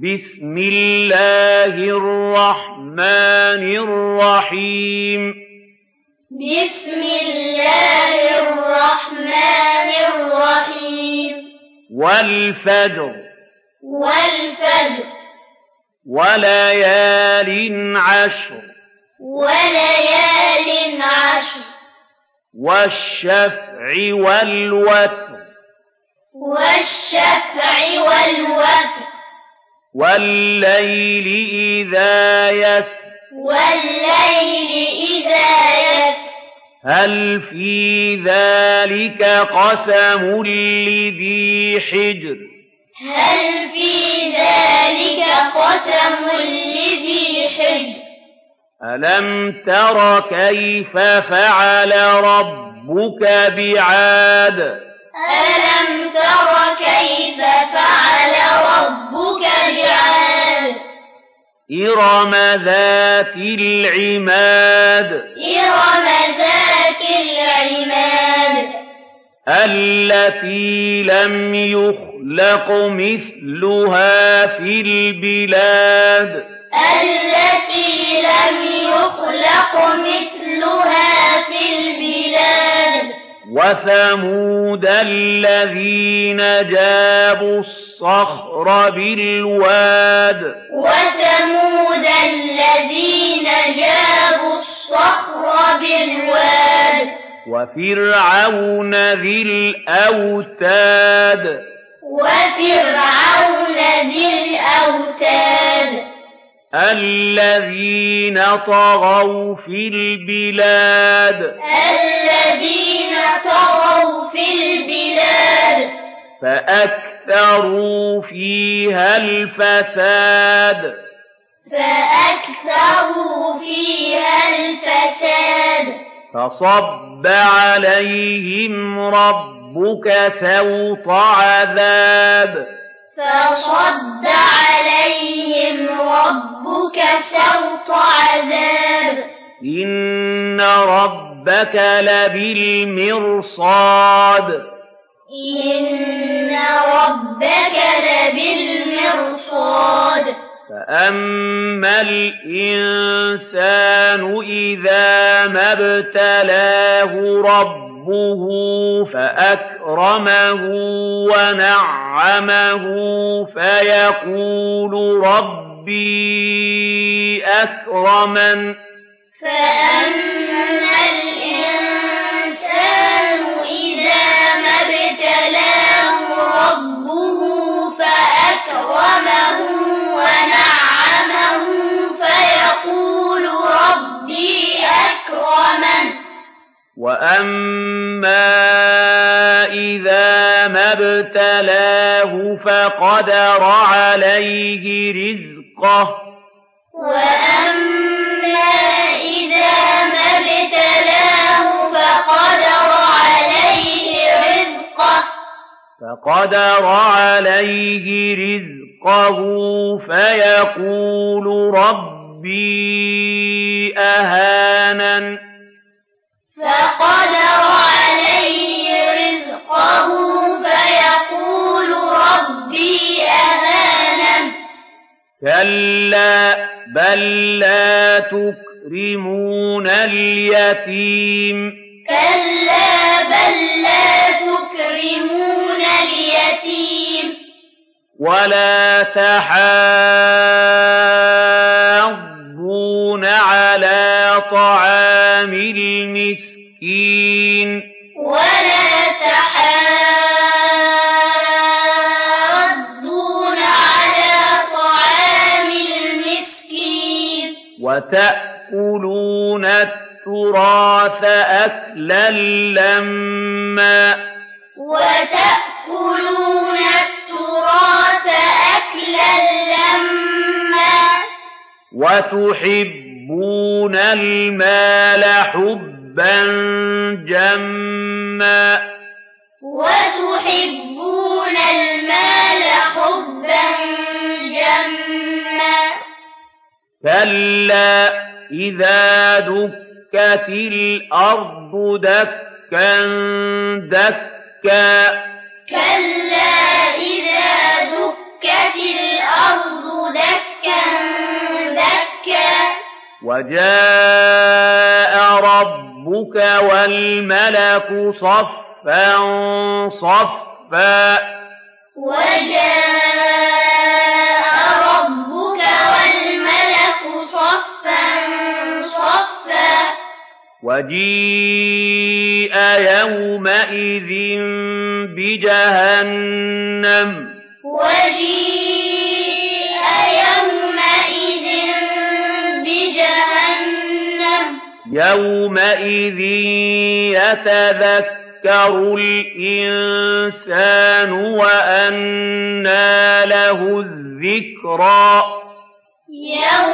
بسم الله الرحمن الرحيم بسم الله الرحمن الرحيم والفجر والفجر وليال عشر وليال عشر والشفع والوتر والشفع والوتر والليل إذا يسر والليل إذا يس هل في ذلك قسم لذي حجر هل في ذلك قسم لذي حجر ألم تر كيف فعل ربك بعاد ألم تر كيف فعل ربك إرم ذات العماد إرم ذات العماد التي لم يخلق مثلها في البلاد التي لم يخلق مثلها في البلاد وثمود الذين جابوا والصخر بالواد. وثمود الذين جابوا الصخر بالواد. وفرعون ذي الأوتاد. وفرعون ذي الأوتاد. الذين طغوا في البلاد. الذين طغوا في البلاد. فأكثروا فأكثروا فيها الفساد فأكثروا فيها الفساد فصب عليهم ربك سوط عذاب فصد عليهم ربك سوط عذاب إن ربك لبالمرصاد إن فأما الإنسان إذا ما ابتلاه ربه فأكرمه ونعمه فيقول ربي أكرما فأما وَأَمَّا إِذَا مَا ابْتَلَاهُ فَقَدَرَ عَلَيْهِ رِزْقَهُ وَأَمَّا إِذَا مَا ابْتَلَاهُ فَقَدَرَ عَلَيْهِ رِزْقَهُ فَقَدَرَ عَلَيْهِ رِزْقَهُ فَيَقُولُ رَبِّي أَهَانَنِ فقدر عليه رزقه فيقول ربي كلا بل لا تكرمون اليتيم. كلا بل لا تكرمون اليتيم. ولا تحاسبون المسكين ولا تحاضون على طعام المسكين. وتأكلون التراث أكلا لما. وتأكلون التراث أكلا لما. وتحب يحبون الْمَالَ حُبًّا جَمًّا. وَتُحِبُّونَ الْمَالَ حُبًّا جَمًّا. كَلَّا إِذَا دُكَّتِ الْأَرْضُ دَكًّا دَكًّا. كَلَّا إِذَا دُكَّتِ الْأَرْضُ دَكًّا وجاء ربك والملك صفا صفا وجاء ربك والملك صفا صفا وجيء يومئذ بجهنم وجيء يومئذ يتذكر الإنسان وأنا له الذكرى يومئذ